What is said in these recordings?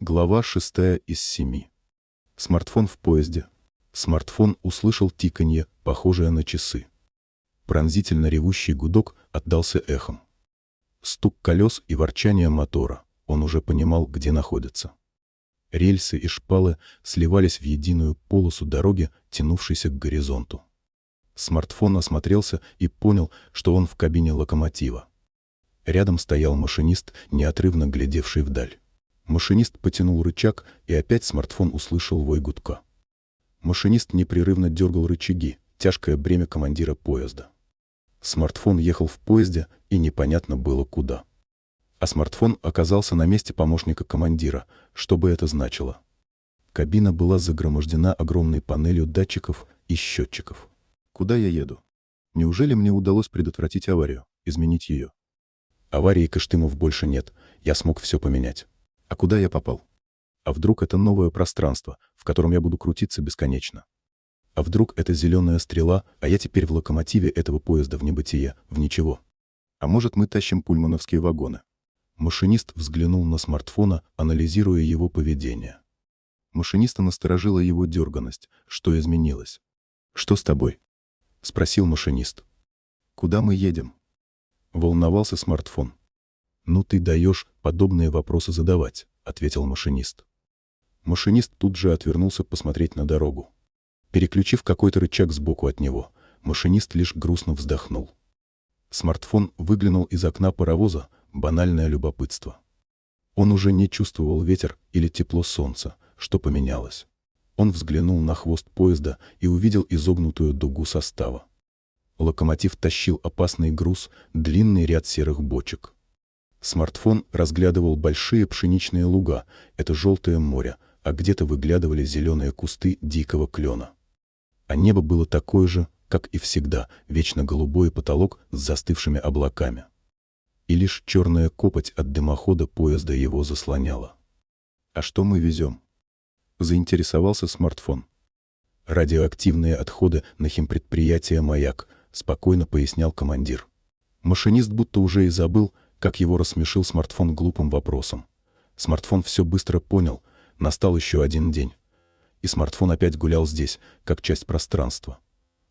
Глава шестая из семи. Смартфон в поезде. Смартфон услышал тиканье, похожее на часы. Пронзительно ревущий гудок отдался эхом. Стук колес и ворчание мотора. Он уже понимал, где находится. Рельсы и шпалы сливались в единую полосу дороги, тянувшейся к горизонту. Смартфон осмотрелся и понял, что он в кабине локомотива. Рядом стоял машинист, неотрывно глядевший вдаль. Машинист потянул рычаг, и опять смартфон услышал вой гудка. Машинист непрерывно дергал рычаги, тяжкое бремя командира поезда. Смартфон ехал в поезде, и непонятно было куда. А смартфон оказался на месте помощника командира. Что бы это значило? Кабина была загромождена огромной панелью датчиков и счетчиков. Куда я еду? Неужели мне удалось предотвратить аварию, изменить ее? Аварии Кыштымов больше нет, я смог все поменять. А куда я попал? А вдруг это новое пространство, в котором я буду крутиться бесконечно? А вдруг это зеленая стрела, а я теперь в локомотиве этого поезда в небытие, в ничего? А может, мы тащим пульмановские вагоны? Машинист взглянул на смартфона, анализируя его поведение. Машиниста насторожила его дерганность. Что изменилось? «Что с тобой?» — спросил машинист. «Куда мы едем?» Волновался смартфон. «Ну ты даешь подобные вопросы задавать», — ответил машинист. Машинист тут же отвернулся посмотреть на дорогу. Переключив какой-то рычаг сбоку от него, машинист лишь грустно вздохнул. Смартфон выглянул из окна паровоза, банальное любопытство. Он уже не чувствовал ветер или тепло солнца, что поменялось. Он взглянул на хвост поезда и увидел изогнутую дугу состава. Локомотив тащил опасный груз, длинный ряд серых бочек. Смартфон разглядывал большие пшеничные луга, это желтое море, а где-то выглядывали зеленые кусты дикого клена. А небо было такое же, как и всегда, вечно голубой потолок с застывшими облаками. И лишь черная копоть от дымохода поезда его заслоняла. «А что мы везем?» Заинтересовался смартфон. «Радиоактивные отходы на химпредприятие «Маяк», — спокойно пояснял командир. Машинист будто уже и забыл, как его рассмешил смартфон глупым вопросом. Смартфон все быстро понял, настал еще один день. И смартфон опять гулял здесь, как часть пространства.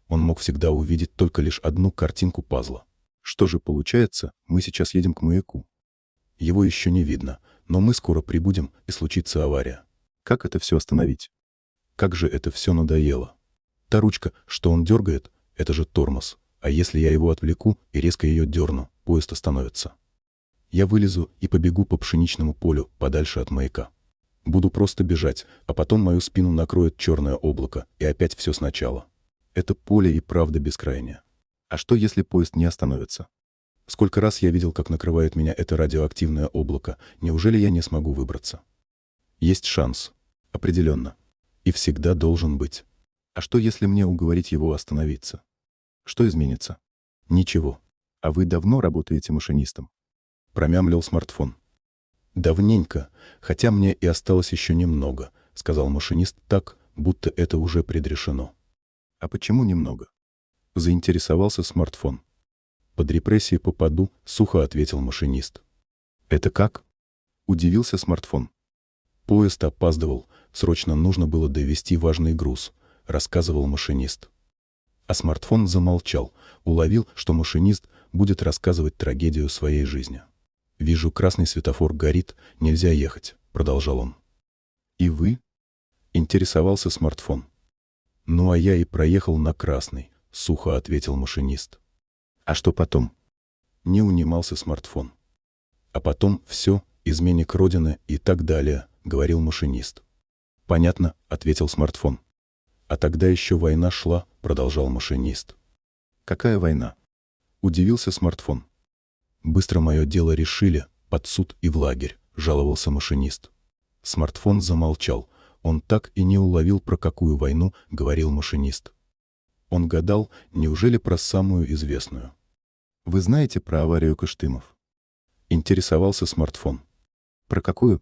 Он мог всегда увидеть только лишь одну картинку пазла. Что же получается, мы сейчас едем к маяку. Его еще не видно, но мы скоро прибудем, и случится авария. Как это все остановить? Как же это все надоело. Та ручка, что он дергает, это же тормоз. А если я его отвлеку и резко ее дерну, поезд остановится. Я вылезу и побегу по пшеничному полю, подальше от маяка. Буду просто бежать, а потом мою спину накроет черное облако, и опять все сначала. Это поле и правда бескрайнее. А что, если поезд не остановится? Сколько раз я видел, как накрывает меня это радиоактивное облако, неужели я не смогу выбраться? Есть шанс. Определенно. И всегда должен быть. А что, если мне уговорить его остановиться? Что изменится? Ничего. А вы давно работаете машинистом? Промямлил смартфон. Давненько, хотя мне и осталось еще немного, сказал машинист так, будто это уже предрешено. А почему немного? Заинтересовался смартфон. Под репрессии попаду, сухо ответил машинист. Это как? Удивился смартфон. Поезд опаздывал, срочно нужно было довести важный груз, рассказывал машинист. А смартфон замолчал, уловил, что машинист будет рассказывать трагедию своей жизни. «Вижу, красный светофор горит, нельзя ехать», — продолжал он. «И вы?» — интересовался смартфон. «Ну а я и проехал на красный», — сухо ответил машинист. «А что потом?» Не унимался смартфон. «А потом все, изменник Родины и так далее», — говорил машинист. «Понятно», — ответил смартфон. «А тогда еще война шла», — продолжал машинист. «Какая война?» — удивился смартфон. «Быстро мое дело решили, под суд и в лагерь», — жаловался машинист. Смартфон замолчал, он так и не уловил, про какую войну говорил машинист. Он гадал, неужели про самую известную. «Вы знаете про аварию Кыштымов?» Интересовался смартфон. «Про какую?»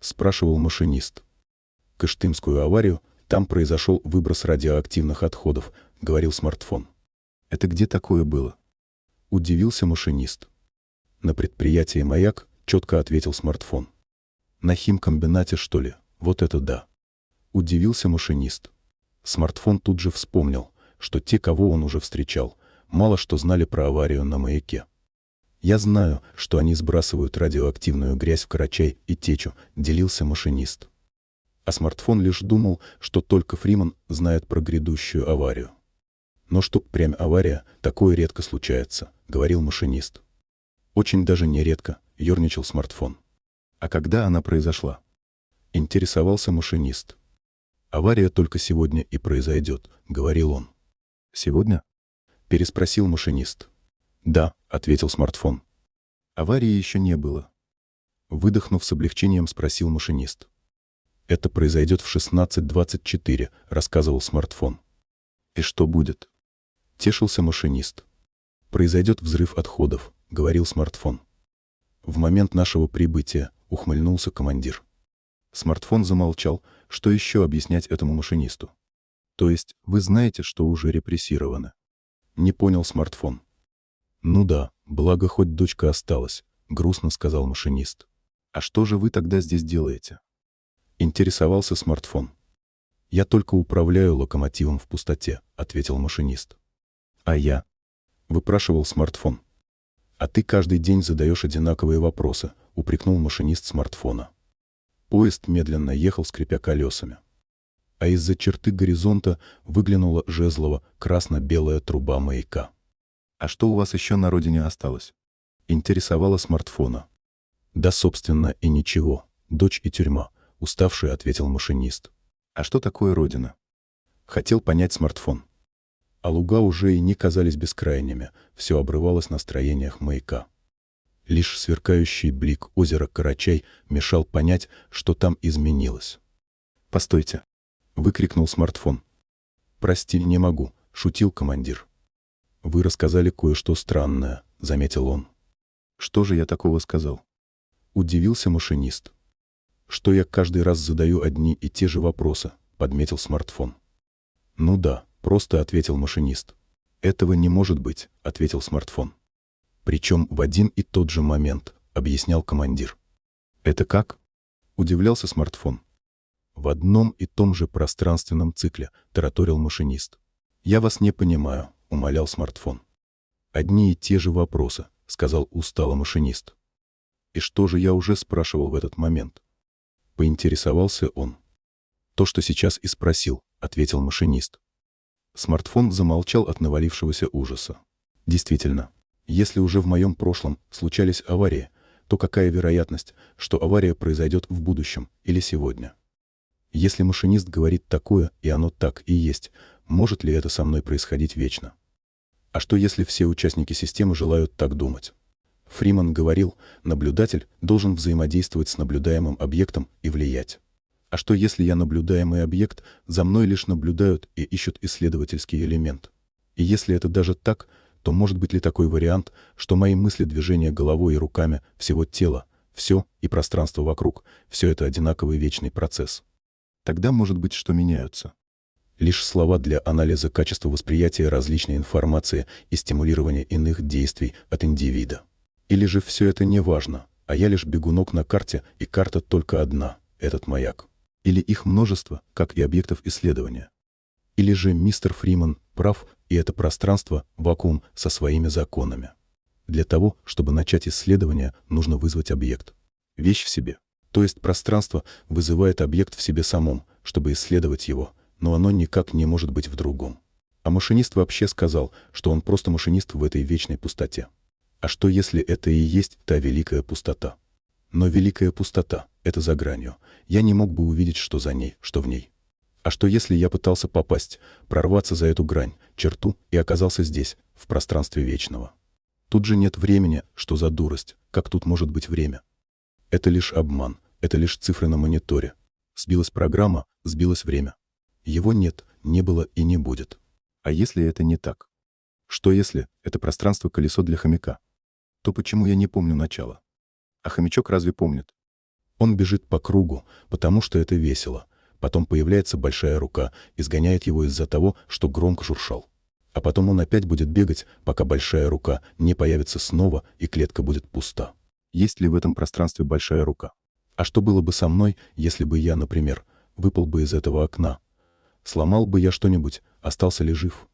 Спрашивал машинист. «Кыштымскую аварию, там произошел выброс радиоактивных отходов», — говорил смартфон. «Это где такое было?» Удивился машинист. На предприятии «Маяк» четко ответил смартфон. На химкомбинате, что ли? Вот это да. Удивился машинист. Смартфон тут же вспомнил, что те, кого он уже встречал, мало что знали про аварию на маяке. «Я знаю, что они сбрасывают радиоактивную грязь в Карачай и течу», — делился машинист. А смартфон лишь думал, что только Фриман знает про грядущую аварию. «Но чтоб прям авария, такое редко случается», — говорил машинист. «Очень даже нередко», — ерничал смартфон. «А когда она произошла?» — интересовался машинист. «Авария только сегодня и произойдет», — говорил он. «Сегодня?» — переспросил машинист. «Да», — ответил смартфон. Аварии еще не было. Выдохнув с облегчением, спросил машинист. «Это произойдет в 16.24», — рассказывал смартфон. «И что будет?» — тешился машинист. «Произойдет взрыв отходов», — говорил смартфон. В момент нашего прибытия ухмыльнулся командир. Смартфон замолчал, что еще объяснять этому машинисту. То есть вы знаете, что уже репрессированы? Не понял смартфон. «Ну да, благо хоть дочка осталась», — грустно сказал машинист. «А что же вы тогда здесь делаете?» Интересовался смартфон. «Я только управляю локомотивом в пустоте», — ответил машинист. «А я?» — выпрашивал смартфон. «А ты каждый день задаешь одинаковые вопросы», — упрекнул машинист смартфона. Поезд медленно ехал, скрипя колесами. А из-за черты горизонта выглянула жезлова красно-белая труба маяка. «А что у вас еще на родине осталось?» Интересовала смартфона. «Да, собственно, и ничего. Дочь и тюрьма», — уставший ответил машинист. «А что такое родина?» Хотел понять смартфон. А луга уже и не казались бескрайними, все обрывалось на строениях маяка. Лишь сверкающий блик озера Карачай мешал понять, что там изменилось. «Постойте!» — выкрикнул смартфон. «Прости, не могу», — шутил командир. «Вы рассказали кое-что странное», — заметил он. «Что же я такого сказал?» Удивился машинист. «Что я каждый раз задаю одни и те же вопросы», — подметил смартфон. «Ну да», — просто ответил машинист. «Этого не может быть», — ответил смартфон. «Причем в один и тот же момент», — объяснял командир. «Это как?» — удивлялся смартфон. «В одном и том же пространственном цикле», — тараторил машинист. «Я вас не понимаю», — умолял смартфон. «Одни и те же вопросы», — сказал устало машинист. «И что же я уже спрашивал в этот момент?» Поинтересовался он. «То, что сейчас и спросил», — ответил машинист. Смартфон замолчал от навалившегося ужаса. «Действительно, если уже в моем прошлом случались аварии, то какая вероятность, что авария произойдет в будущем или сегодня? Если машинист говорит такое, и оно так и есть, может ли это со мной происходить вечно? А что если все участники системы желают так думать? Фриман говорил, наблюдатель должен взаимодействовать с наблюдаемым объектом и влиять. А что если я наблюдаемый объект, за мной лишь наблюдают и ищут исследовательский элемент? И если это даже так, то может быть ли такой вариант, что мои мысли, движения головой и руками, всего тела, все и пространство вокруг, все это одинаковый вечный процесс? Тогда может быть, что меняются лишь слова для анализа качества восприятия различной информации и стимулирования иных действий от индивида. Или же все это не важно, а я лишь бегунок на карте, и карта только одна — этот маяк. Или их множество, как и объектов исследования. Или же мистер Фриман прав, и это пространство — вакуум со своими законами. Для того, чтобы начать исследование, нужно вызвать объект. Вещь в себе. То есть пространство вызывает объект в себе самом, чтобы исследовать его — но оно никак не может быть в другом. А машинист вообще сказал, что он просто машинист в этой вечной пустоте. А что если это и есть та великая пустота? Но великая пустота — это за гранью. Я не мог бы увидеть, что за ней, что в ней. А что если я пытался попасть, прорваться за эту грань, черту, и оказался здесь, в пространстве вечного? Тут же нет времени, что за дурость, как тут может быть время? Это лишь обман, это лишь цифры на мониторе. Сбилась программа, сбилось время. Его нет, не было и не будет. А если это не так? Что если это пространство колесо для хомяка? То почему я не помню начала? А хомячок разве помнит? Он бежит по кругу, потому что это весело. Потом появляется большая рука, изгоняет его из-за того, что громко шуршал. А потом он опять будет бегать, пока большая рука не появится снова и клетка будет пуста. Есть ли в этом пространстве большая рука? А что было бы со мной, если бы я, например, выпал бы из этого окна? Сломал бы я что-нибудь, остался ли жив?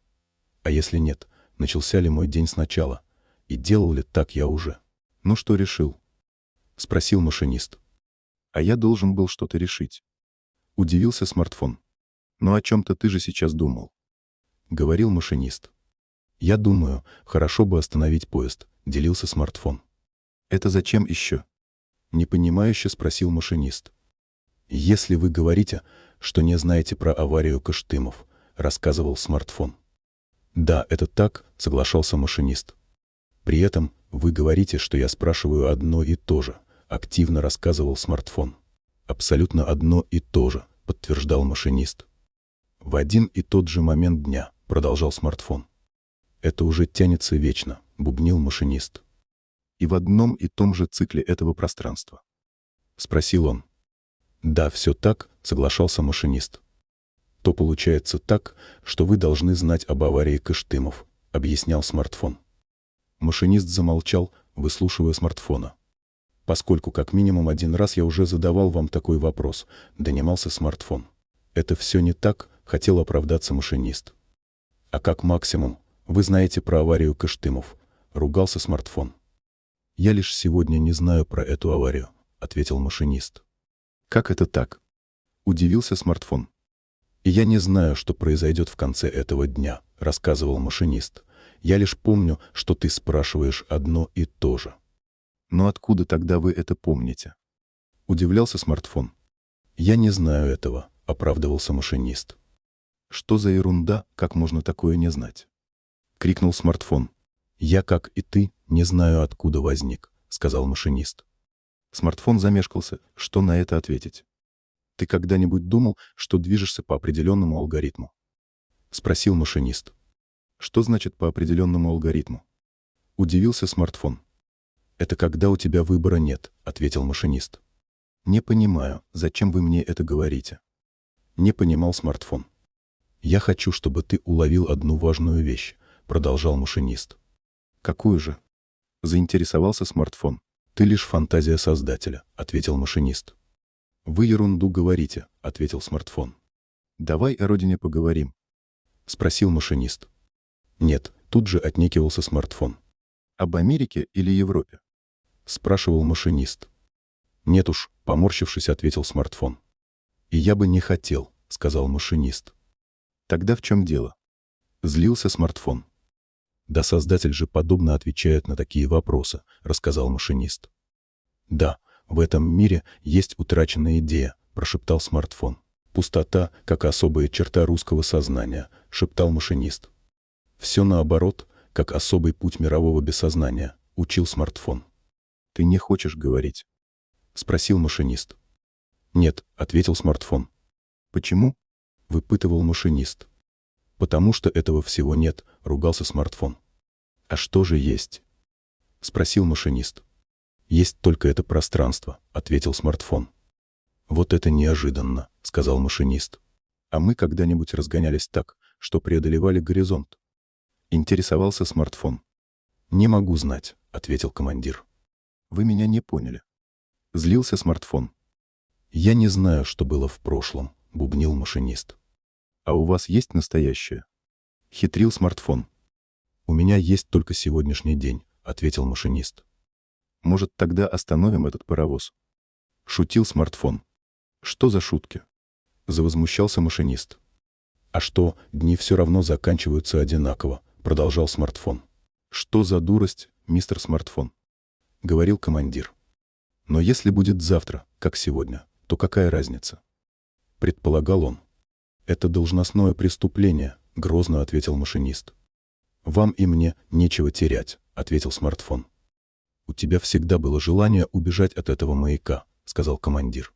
А если нет, начался ли мой день сначала? И делал ли так я уже? Ну что решил? Спросил машинист. А я должен был что-то решить. Удивился смартфон. Ну о чем-то ты же сейчас думал. Говорил машинист. Я думаю, хорошо бы остановить поезд, делился смартфон. Это зачем еще? Непонимающе спросил машинист. Если вы говорите, что не знаете про аварию Кыштымов, рассказывал смартфон. Да, это так, соглашался машинист. При этом вы говорите, что я спрашиваю одно и то же, активно рассказывал смартфон. Абсолютно одно и то же, подтверждал машинист. В один и тот же момент дня, продолжал смартфон. Это уже тянется вечно, бубнил машинист. И в одном и том же цикле этого пространства. Спросил он. Да, все так, соглашался машинист. То получается так, что вы должны знать об аварии Кыштымов, объяснял смартфон. Машинист замолчал, выслушивая смартфона. Поскольку как минимум один раз я уже задавал вам такой вопрос, донимался смартфон. Это все не так, хотел оправдаться машинист. А как максимум, вы знаете про аварию Кыштымов, ругался смартфон. Я лишь сегодня не знаю про эту аварию, ответил машинист. Как это так? Удивился смартфон. Я не знаю, что произойдет в конце этого дня, рассказывал машинист. Я лишь помню, что ты спрашиваешь одно и то же. Но откуда тогда вы это помните? Удивлялся смартфон. Я не знаю этого, оправдывался машинист. Что за ерунда, как можно такое не знать? Крикнул смартфон. Я, как и ты, не знаю, откуда возник, сказал машинист. Смартфон замешкался, что на это ответить. Ты когда-нибудь думал, что движешься по определенному алгоритму? Спросил машинист. Что значит по определенному алгоритму? Удивился смартфон. Это когда у тебя выбора нет, ответил машинист. Не понимаю, зачем вы мне это говорите? Не понимал смартфон. Я хочу, чтобы ты уловил одну важную вещь, продолжал машинист. Какую же? Заинтересовался смартфон. Ты лишь фантазия создателя, ответил машинист. Вы ерунду говорите, ответил смартфон. Давай о родине поговорим, спросил машинист. Нет, тут же отнекивался смартфон. Об Америке или Европе? Спрашивал машинист. Нет уж, поморщившись, ответил смартфон. И я бы не хотел, сказал машинист. Тогда в чем дело? Злился смартфон. Да создатель же подобно отвечает на такие вопросы, рассказал машинист. Да, в этом мире есть утраченная идея, прошептал смартфон. Пустота, как особая черта русского сознания, шептал машинист. Все наоборот, как особый путь мирового бессознания, учил смартфон. Ты не хочешь говорить? Спросил машинист. Нет, ответил смартфон. Почему? Выпытывал машинист. Потому что этого всего нет, ругался смартфон. А что же есть? Спросил машинист. Есть только это пространство, ответил смартфон. Вот это неожиданно, сказал машинист. А мы когда-нибудь разгонялись так, что преодолевали горизонт? Интересовался смартфон. Не могу знать, ответил командир. Вы меня не поняли. Злился смартфон. Я не знаю, что было в прошлом, бубнил машинист. А у вас есть настоящее? Хитрил смартфон. У меня есть только сегодняшний день, ответил машинист. Может, тогда остановим этот паровоз? Шутил смартфон. Что за шутки? Завозмущался машинист. А что, дни все равно заканчиваются одинаково, продолжал смартфон. Что за дурость, мистер смартфон? Говорил командир. Но если будет завтра, как сегодня, то какая разница? Предполагал он. Это должностное преступление, грозно ответил машинист. Вам и мне нечего терять, ответил смартфон. «У тебя всегда было желание убежать от этого маяка», — сказал командир.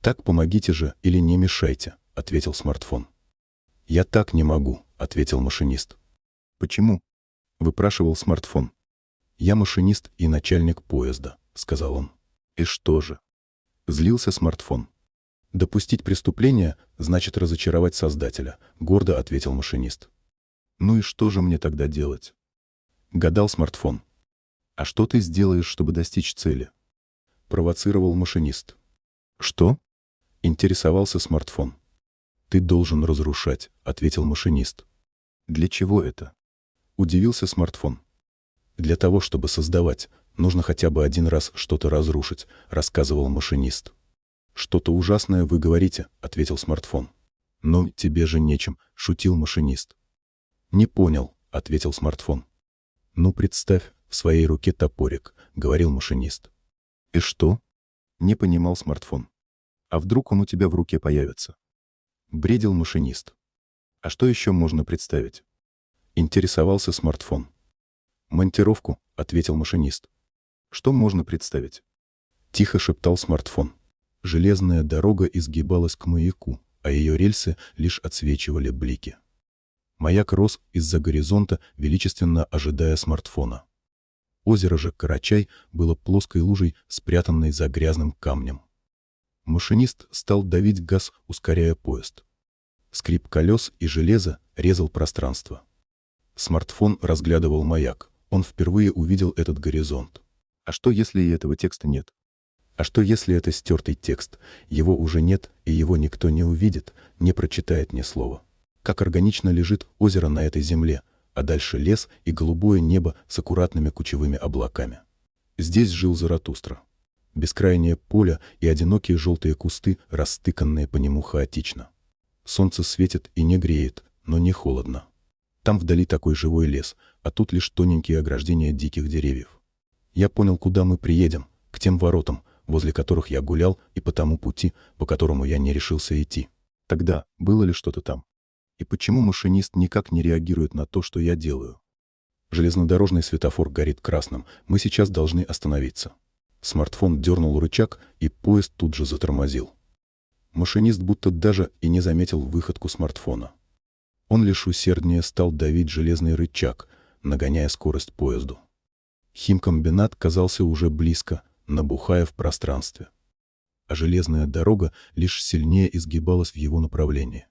«Так помогите же или не мешайте», — ответил смартфон. «Я так не могу», — ответил машинист. «Почему?» — выпрашивал смартфон. «Я машинист и начальник поезда», — сказал он. «И что же?» Злился смартфон. «Допустить преступление значит разочаровать создателя», — гордо ответил машинист. «Ну и что же мне тогда делать?» Гадал смартфон. «А что ты сделаешь, чтобы достичь цели?» Провоцировал машинист. Что? Интересовался смартфон. Ты должен разрушать, ответил машинист. Для чего это? Удивился смартфон. Для того, чтобы создавать, нужно хотя бы один раз что-то разрушить, рассказывал машинист. Что-то ужасное вы говорите, ответил смартфон. Но тебе же нечем, шутил машинист. Не понял, ответил смартфон. Ну представь, в своей руке топорик, говорил машинист. И что? Не понимал смартфон. А вдруг он у тебя в руке появится? Бредил машинист. А что еще можно представить? Интересовался смартфон. «Монтировку», — ответил машинист. «Что можно представить?» Тихо шептал смартфон. Железная дорога изгибалась к маяку, а ее рельсы лишь отсвечивали блики. Маяк рос из-за горизонта, величественно ожидая смартфона. Озеро же Карачай было плоской лужей, спрятанной за грязным камнем. Машинист стал давить газ, ускоряя поезд. Скрип колес и железа резал пространство. Смартфон разглядывал маяк. Он впервые увидел этот горизонт. А что, если и этого текста нет? А что, если это стертый текст? Его уже нет, и его никто не увидит, не прочитает ни слова. Как органично лежит озеро на этой земле, а дальше лес и голубое небо с аккуратными кучевыми облаками. Здесь жил Заратустра. Бескрайнее поле и одинокие желтые кусты, растыканные по нему хаотично. Солнце светит и не греет, но не холодно. Там вдали такой живой лес, а тут лишь тоненькие ограждения диких деревьев. Я понял, куда мы приедем, к тем воротам, возле которых я гулял, и по тому пути, по которому я не решился идти. Тогда было ли что-то там? И почему машинист никак не реагирует на то, что я делаю? Железнодорожный светофор горит красным, мы сейчас должны остановиться. Смартфон дернул рычаг, и поезд тут же затормозил. Машинист будто даже и не заметил выходку смартфона. Он лишь усерднее стал давить железный рычаг, нагоняя скорость поезду. Химкомбинат казался уже близко, набухая в пространстве. А железная дорога лишь сильнее изгибалась в его направлении.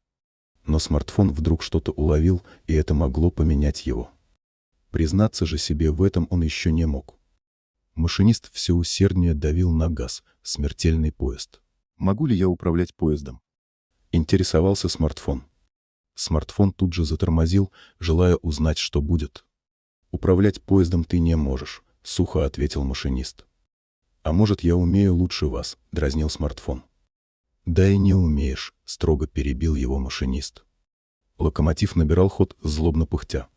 Но смартфон вдруг что-то уловил, и это могло поменять его. Признаться же себе в этом он еще не мог. Машинист все усерднее давил на газ, смертельный поезд. «Могу ли я управлять поездом?» Интересовался смартфон. Смартфон тут же затормозил, желая узнать, что будет. «Управлять поездом ты не можешь», — сухо ответил машинист. «А может, я умею лучше вас», — дразнил смартфон. «Да и не умеешь», — строго перебил его машинист. Локомотив набирал ход, злобно пыхтя.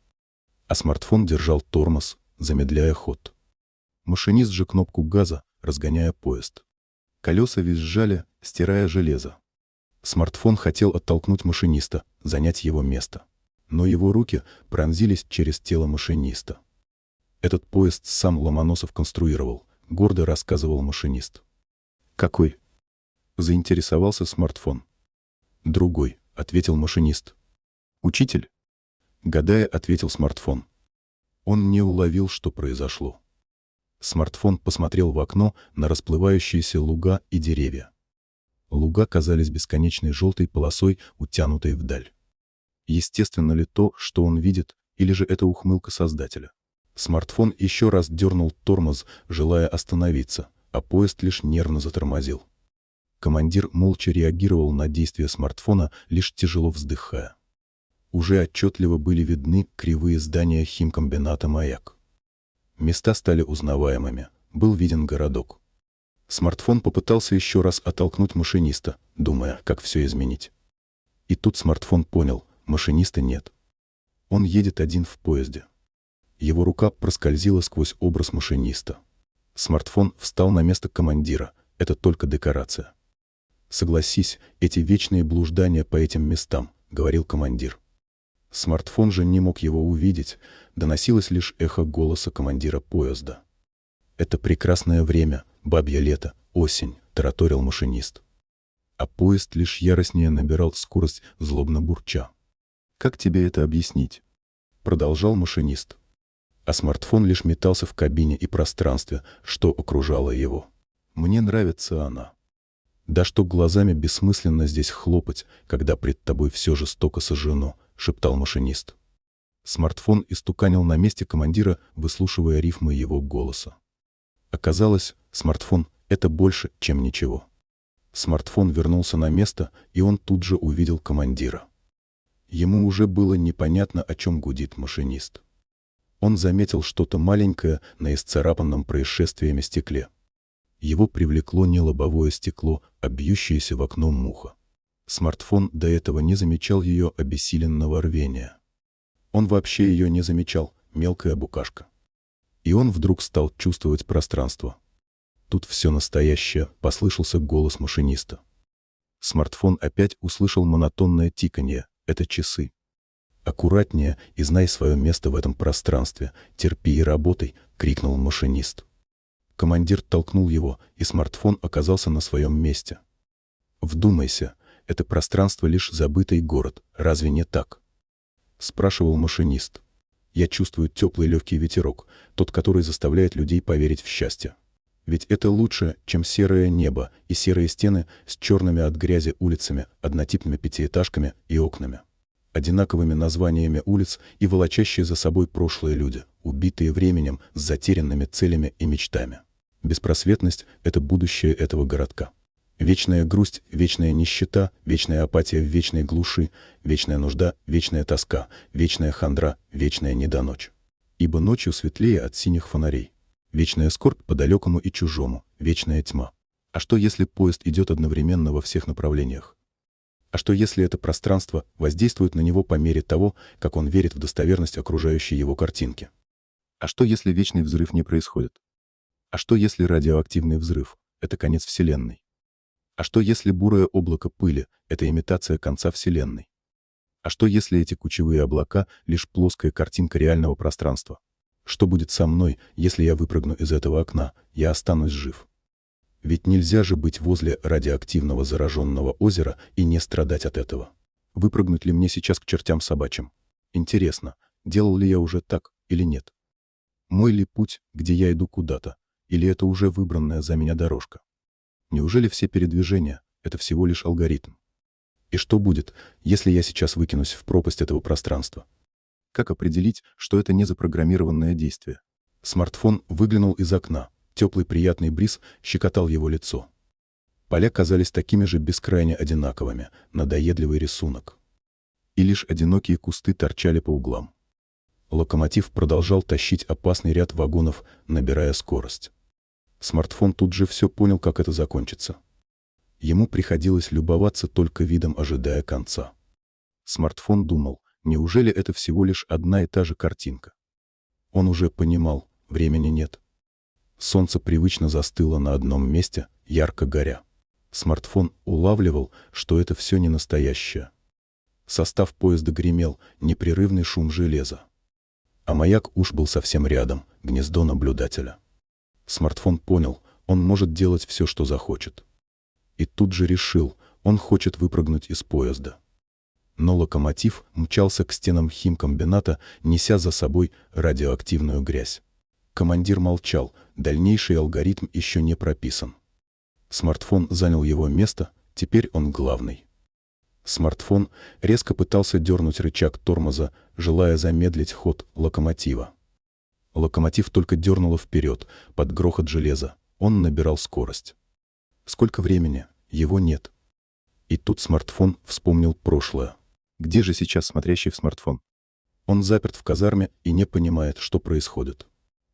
А смартфон держал тормоз, замедляя ход. Машинист же кнопку газа, разгоняя поезд. Колеса визжали, стирая железо. Смартфон хотел оттолкнуть машиниста, занять его место. Но его руки пронзились через тело машиниста. Этот поезд сам Ломоносов конструировал, гордо рассказывал машинист. «Какой?» Заинтересовался смартфон. «Другой», — ответил машинист. «Учитель?» Гадая, ответил смартфон. Он не уловил, что произошло. Смартфон посмотрел в окно на расплывающиеся луга и деревья. Луга казались бесконечной желтой полосой, утянутой вдаль. Естественно ли то, что он видит, или же это ухмылка создателя? Смартфон еще раз дернул тормоз, желая остановиться, а поезд лишь нервно затормозил. Командир молча реагировал на действия смартфона, лишь тяжело вздыхая. Уже отчетливо были видны кривые здания химкомбината «Маяк». Места стали узнаваемыми, был виден городок. Смартфон попытался еще раз оттолкнуть машиниста, думая, как все изменить. И тут смартфон понял, машиниста нет. Он едет один в поезде. Его рука проскользила сквозь образ машиниста. Смартфон встал на место командира. Это только декорация. «Согласись, эти вечные блуждания по этим местам», — говорил командир. Смартфон же не мог его увидеть, доносилось лишь эхо голоса командира поезда. «Это прекрасное время», бабье лето, осень», — тараторил машинист. А поезд лишь яростнее набирал скорость, злобно бурча. «Как тебе это объяснить?» — продолжал машинист. А смартфон лишь метался в кабине и пространстве, что окружало его. «Мне нравится она». «Да что глазами бессмысленно здесь хлопать, когда пред тобой все жестоко сожжено», — шептал машинист. Смартфон истуканил на месте командира, выслушивая рифмы его голоса. Оказалось, смартфон — это больше, чем ничего. Смартфон вернулся на место, и он тут же увидел командира. Ему уже было непонятно, о чем гудит машинист. Он заметил что-то маленькое на исцарапанном происшествиями стекле. Его привлекло не лобовое стекло, а бьющееся в окно муха. Смартфон до этого не замечал ее обессиленного рвения. Он вообще ее не замечал, мелкая букашка. И он вдруг стал чувствовать пространство. Тут все настоящее, послышался голос машиниста. Смартфон опять услышал монотонное тиканье. Это часы. «Аккуратнее и знай свое место в этом пространстве. Терпи и работай», — крикнул машинист. Командир толкнул его, и смартфон оказался на своем месте. «Вдумайся, это пространство лишь забытый город, разве не так?» — спрашивал машинист. «Я чувствую теплый легкий ветерок, тот, который заставляет людей поверить в счастье. Ведь это лучше, чем серое небо и серые стены с черными от грязи улицами, однотипными пятиэтажками и окнами. Одинаковыми названиями улиц и волочащие за собой прошлые люди, убитые временем с затерянными целями и мечтами. Беспросветность — это будущее этого городка. Вечная грусть, вечная нищета, вечная апатия в вечной глуши, вечная нужда, вечная тоска, вечная хандра, вечная недоночь. Ибо ночью светлее от синих фонарей. Вечная скорбь по далекому и чужому, вечная тьма. А что если поезд идет одновременно во всех направлениях? А что если это пространство воздействует на него по мере того, как он верит в достоверность окружающей его картинки? А что если вечный взрыв не происходит? А что если радиоактивный взрыв — это конец Вселенной? А что если бурое облако пыли — это имитация конца Вселенной? А что если эти кучевые облака — лишь плоская картинка реального пространства? Что будет со мной, если я выпрыгну из этого окна? Я останусь жив. Ведь нельзя же быть возле радиоактивного зараженного озера и не страдать от этого. Выпрыгнуть ли мне сейчас к чертям собачьим? Интересно, делал ли я уже так или нет? Мой ли путь, где я иду куда-то? Или это уже выбранная за меня дорожка? Неужели все передвижения — это всего лишь алгоритм? И что будет, если я сейчас выкинусь в пропасть этого пространства? Как определить, что это не запрограммированное действие? Смартфон выглянул из окна. Теплый приятный бриз щекотал его лицо. Поля казались такими же бескрайне одинаковыми, надоедливый рисунок. И лишь одинокие кусты торчали по углам. Локомотив продолжал тащить опасный ряд вагонов, набирая скорость. Смартфон тут же все понял, как это закончится. Ему приходилось любоваться только видом, ожидая конца. Смартфон думал, Неужели это всего лишь одна и та же картинка? Он уже понимал, времени нет. Солнце привычно застыло на одном месте, ярко горя. Смартфон улавливал, что это все не настоящее. Состав поезда гремел, непрерывный шум железа. А маяк уж был совсем рядом, гнездо наблюдателя. Смартфон понял, он может делать все, что захочет. И тут же решил, он хочет выпрыгнуть из поезда но локомотив мчался к стенам химкомбината, неся за собой радиоактивную грязь. Командир молчал, дальнейший алгоритм еще не прописан. Смартфон занял его место, теперь он главный. Смартфон резко пытался дернуть рычаг тормоза, желая замедлить ход локомотива. Локомотив только дернуло вперед, под грохот железа. Он набирал скорость. Сколько времени? Его нет. И тут смартфон вспомнил прошлое. Где же сейчас смотрящий в смартфон? Он заперт в казарме и не понимает, что происходит.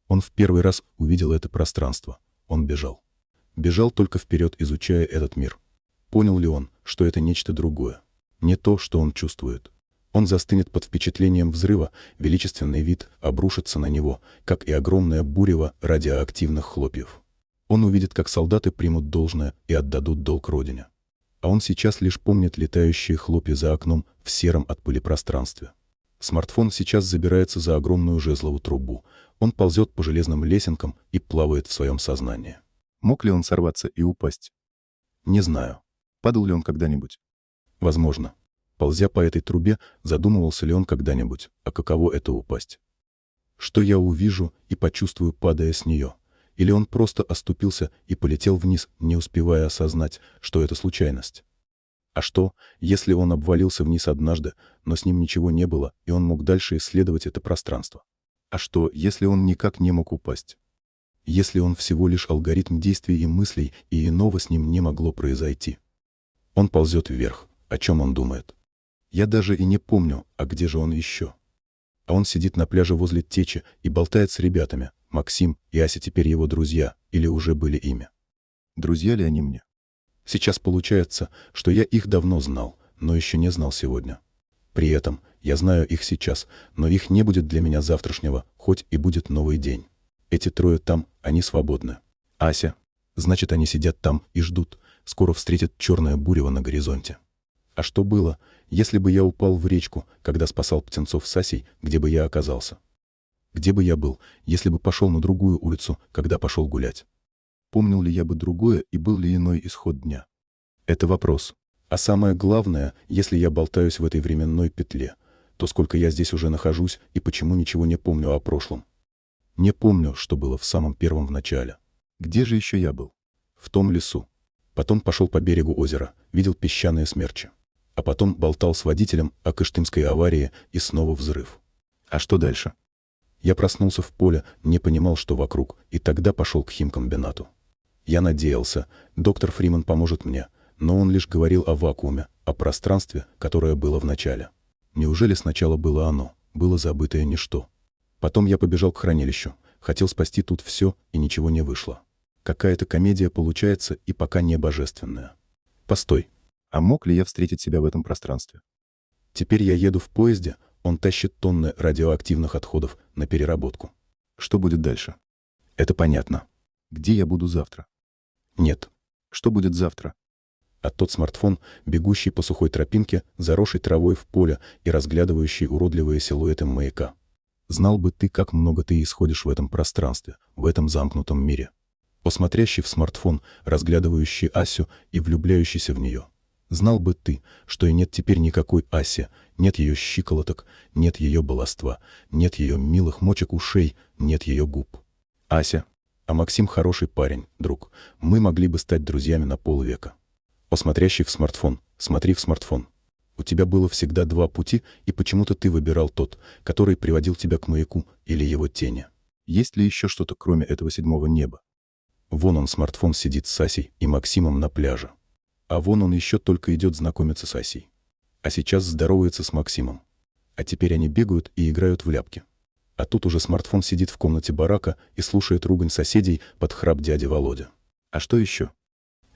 Он в первый раз увидел это пространство. Он бежал. Бежал только вперед, изучая этот мир. Понял ли он, что это нечто другое? Не то, что он чувствует. Он застынет под впечатлением взрыва, величественный вид обрушится на него, как и огромное бурево радиоактивных хлопьев. Он увидит, как солдаты примут должное и отдадут долг родине а он сейчас лишь помнит летающие хлопья за окном в сером от пыли пространстве. Смартфон сейчас забирается за огромную жезловую трубу. Он ползет по железным лесенкам и плавает в своем сознании. Мог ли он сорваться и упасть? Не знаю. Падал ли он когда-нибудь? Возможно. Ползя по этой трубе, задумывался ли он когда-нибудь, а каково это упасть? Что я увижу и почувствую, падая с нее? Или он просто оступился и полетел вниз, не успевая осознать, что это случайность? А что, если он обвалился вниз однажды, но с ним ничего не было, и он мог дальше исследовать это пространство? А что, если он никак не мог упасть? Если он всего лишь алгоритм действий и мыслей, и иного с ним не могло произойти. Он ползет вверх. О чем он думает? Я даже и не помню, а где же он еще? А он сидит на пляже возле течи и болтает с ребятами. Максим и Ася теперь его друзья, или уже были ими. Друзья ли они мне? Сейчас получается, что я их давно знал, но еще не знал сегодня. При этом я знаю их сейчас, но их не будет для меня завтрашнего, хоть и будет новый день. Эти трое там, они свободны. Ася. Значит, они сидят там и ждут. Скоро встретят черное бурево на горизонте. А что было, если бы я упал в речку, когда спасал птенцов с Асей, где бы я оказался? Где бы я был, если бы пошел на другую улицу, когда пошел гулять? Помнил ли я бы другое и был ли иной исход дня? Это вопрос. А самое главное, если я болтаюсь в этой временной петле, то сколько я здесь уже нахожусь и почему ничего не помню о прошлом. Не помню, что было в самом первом в начале. Где же еще я был? В том лесу. Потом пошел по берегу озера, видел песчаные смерчи а потом болтал с водителем о Кыштымской аварии и снова взрыв. А что дальше? Я проснулся в поле, не понимал, что вокруг, и тогда пошел к химкомбинату. Я надеялся, доктор Фриман поможет мне, но он лишь говорил о вакууме, о пространстве, которое было в начале. Неужели сначала было оно, было забытое ничто? Потом я побежал к хранилищу, хотел спасти тут все, и ничего не вышло. Какая-то комедия получается и пока не божественная. Постой, а мог ли я встретить себя в этом пространстве? Теперь я еду в поезде, он тащит тонны радиоактивных отходов на переработку. Что будет дальше? Это понятно. Где я буду завтра? Нет. Что будет завтра? А тот смартфон, бегущий по сухой тропинке, заросший травой в поле и разглядывающий уродливые силуэты маяка. Знал бы ты, как много ты исходишь в этом пространстве, в этом замкнутом мире. Посмотрящий в смартфон, разглядывающий Асю и влюбляющийся в нее. Знал бы ты, что и нет теперь никакой Аси, нет ее щиколоток, нет ее баловства, нет ее милых мочек ушей, нет ее губ. Ася, а Максим хороший парень, друг. Мы могли бы стать друзьями на полвека. Посмотрящий в смартфон, смотри в смартфон. У тебя было всегда два пути, и почему-то ты выбирал тот, который приводил тебя к маяку или его тени. Есть ли еще что-то, кроме этого седьмого неба? Вон он, смартфон, сидит с Асей и Максимом на пляже. А вон он еще только идет знакомиться с Асей. А сейчас здоровается с Максимом. А теперь они бегают и играют в ляпки. А тут уже смартфон сидит в комнате барака и слушает ругань соседей под храп дяди Володя. А что еще?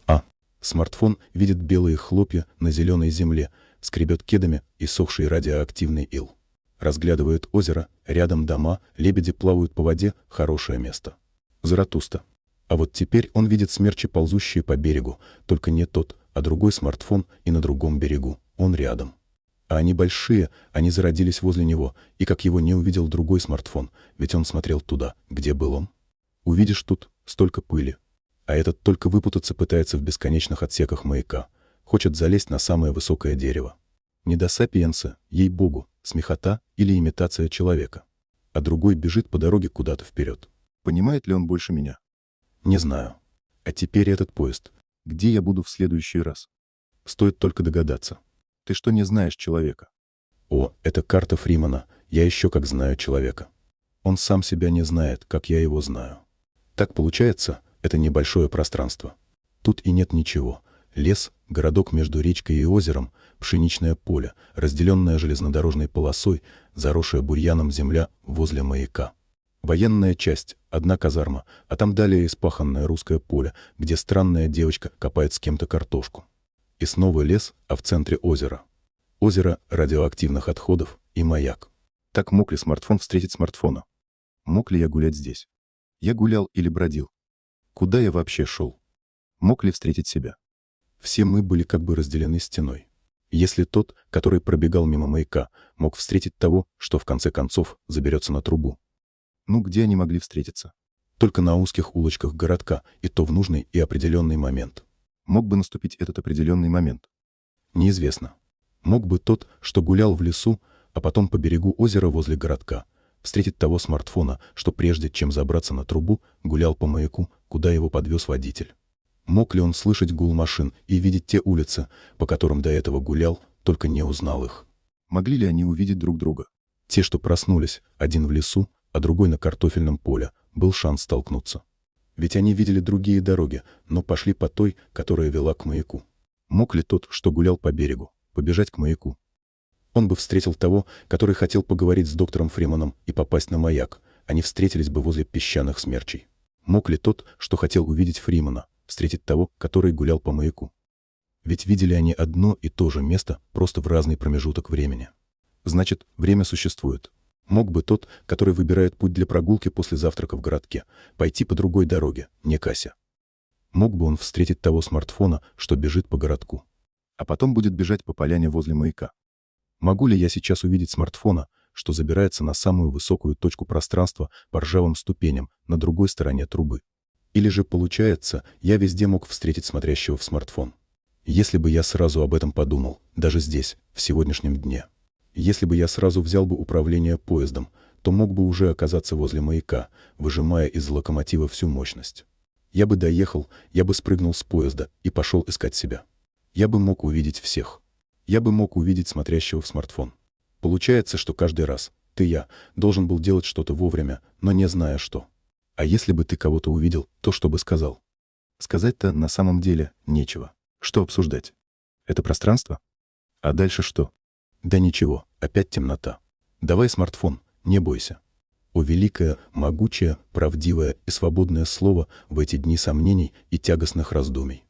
А, смартфон видит белые хлопья на зеленой земле, скребет кедами и сохший радиоактивный ил. Разглядывает озеро, рядом дома, лебеди плавают по воде, хорошее место. Заратуста. А вот теперь он видит смерчи, ползущие по берегу, только не тот, а другой смартфон и на другом берегу. Он рядом. А они большие, они зародились возле него, и как его не увидел другой смартфон, ведь он смотрел туда, где был он. Увидишь тут столько пыли. А этот только выпутаться пытается в бесконечных отсеках маяка. Хочет залезть на самое высокое дерево. Не до сапиенса, ей-богу, смехота или имитация человека. А другой бежит по дороге куда-то вперед. Понимает ли он больше меня? Не знаю. А теперь этот поезд. Где я буду в следующий раз? Стоит только догадаться. Ты что не знаешь человека? О, это карта Фримана. Я еще как знаю человека. Он сам себя не знает, как я его знаю. Так получается, это небольшое пространство. Тут и нет ничего. Лес, городок между речкой и озером, пшеничное поле, разделенное железнодорожной полосой, заросшая бурьяном земля возле маяка. Военная часть, одна казарма, а там далее испаханное русское поле, где странная девочка копает с кем-то картошку. И снова лес, а в центре озеро. Озеро радиоактивных отходов и маяк. Так мог ли смартфон встретить смартфона? Мог ли я гулять здесь? Я гулял или бродил? Куда я вообще шел? Мог ли встретить себя? Все мы были как бы разделены стеной. Если тот, который пробегал мимо маяка, мог встретить того, что в конце концов заберется на трубу, ну, где они могли встретиться? Только на узких улочках городка, и то в нужный и определенный момент. Мог бы наступить этот определенный момент? Неизвестно. Мог бы тот, что гулял в лесу, а потом по берегу озера возле городка, встретить того смартфона, что прежде чем забраться на трубу, гулял по маяку, куда его подвез водитель. Мог ли он слышать гул машин и видеть те улицы, по которым до этого гулял, только не узнал их? Могли ли они увидеть друг друга? Те, что проснулись, один в лесу, а другой на картофельном поле, был шанс столкнуться. Ведь они видели другие дороги, но пошли по той, которая вела к маяку. Мог ли тот, что гулял по берегу, побежать к маяку? Он бы встретил того, который хотел поговорить с доктором Фриманом и попасть на маяк. Они встретились бы возле песчаных смерчей. Мог ли тот, что хотел увидеть Фримана, встретить того, который гулял по маяку? Ведь видели они одно и то же место, просто в разный промежуток времени. Значит, время существует. Мог бы тот, который выбирает путь для прогулки после завтрака в городке, пойти по другой дороге, не Кася. Мог бы он встретить того смартфона, что бежит по городку. А потом будет бежать по поляне возле маяка. Могу ли я сейчас увидеть смартфона, что забирается на самую высокую точку пространства по ржавым ступеням на другой стороне трубы? Или же, получается, я везде мог встретить смотрящего в смартфон? Если бы я сразу об этом подумал, даже здесь, в сегодняшнем дне. Если бы я сразу взял бы управление поездом, то мог бы уже оказаться возле маяка, выжимая из локомотива всю мощность. Я бы доехал, я бы спрыгнул с поезда и пошел искать себя. Я бы мог увидеть всех. Я бы мог увидеть смотрящего в смартфон. Получается, что каждый раз ты, я, должен был делать что-то вовремя, но не зная что. А если бы ты кого-то увидел, то что бы сказал? Сказать-то на самом деле нечего. Что обсуждать? Это пространство? А дальше что? Да ничего, опять темнота. Давай смартфон, не бойся. О великое, могучее, правдивое и свободное слово в эти дни сомнений и тягостных раздумий.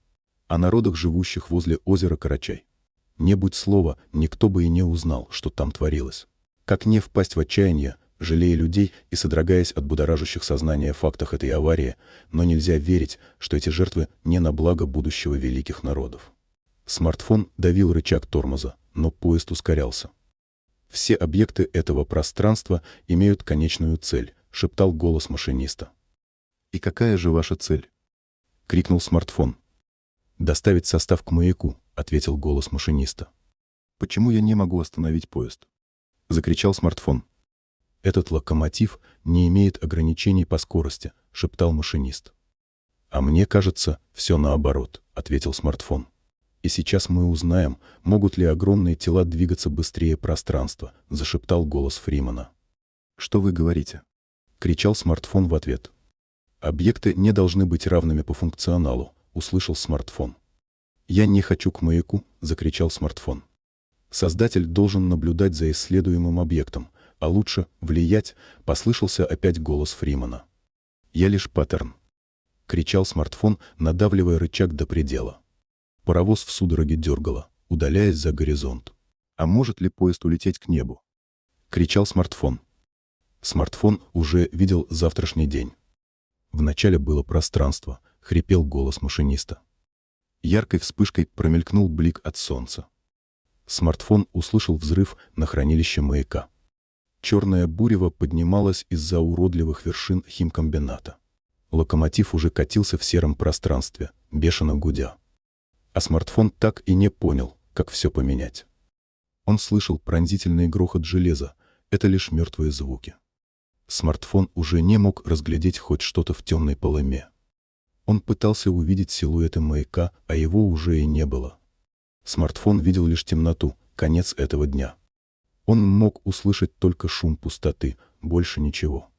О народах, живущих возле озера Карачай. Не будь слова, никто бы и не узнал, что там творилось. Как не впасть в отчаяние, жалея людей и содрогаясь от будоражащих сознания фактах этой аварии, но нельзя верить, что эти жертвы не на благо будущего великих народов. Смартфон давил рычаг тормоза, но поезд ускорялся. «Все объекты этого пространства имеют конечную цель», — шептал голос машиниста. «И какая же ваша цель?» — крикнул смартфон. «Доставить состав к маяку», — ответил голос машиниста. «Почему я не могу остановить поезд?» — закричал смартфон. «Этот локомотив не имеет ограничений по скорости», — шептал машинист. «А мне кажется, все наоборот», — ответил смартфон. И сейчас мы узнаем, могут ли огромные тела двигаться быстрее пространства, зашептал голос Фримана. Что вы говорите? кричал смартфон в ответ. Объекты не должны быть равными по функционалу, услышал смартфон. Я не хочу к маяку, закричал смартфон. Создатель должен наблюдать за исследуемым объектом, а лучше влиять, послышался опять голос Фримана. Я лишь паттерн. кричал смартфон, надавливая рычаг до предела. Паровоз в судороге дергало, удаляясь за горизонт. А может ли поезд улететь к небу? Кричал смартфон. Смартфон уже видел завтрашний день. Вначале было пространство, хрипел голос машиниста. Яркой вспышкой промелькнул блик от солнца. Смартфон услышал взрыв на хранилище маяка. Черная бурево поднималась из-за уродливых вершин химкомбината. Локомотив уже катился в сером пространстве, бешено гудя а смартфон так и не понял, как все поменять. Он слышал пронзительный грохот железа, это лишь мертвые звуки. Смартфон уже не мог разглядеть хоть что-то в темной полыме. Он пытался увидеть силуэты маяка, а его уже и не было. Смартфон видел лишь темноту, конец этого дня. Он мог услышать только шум пустоты, больше ничего.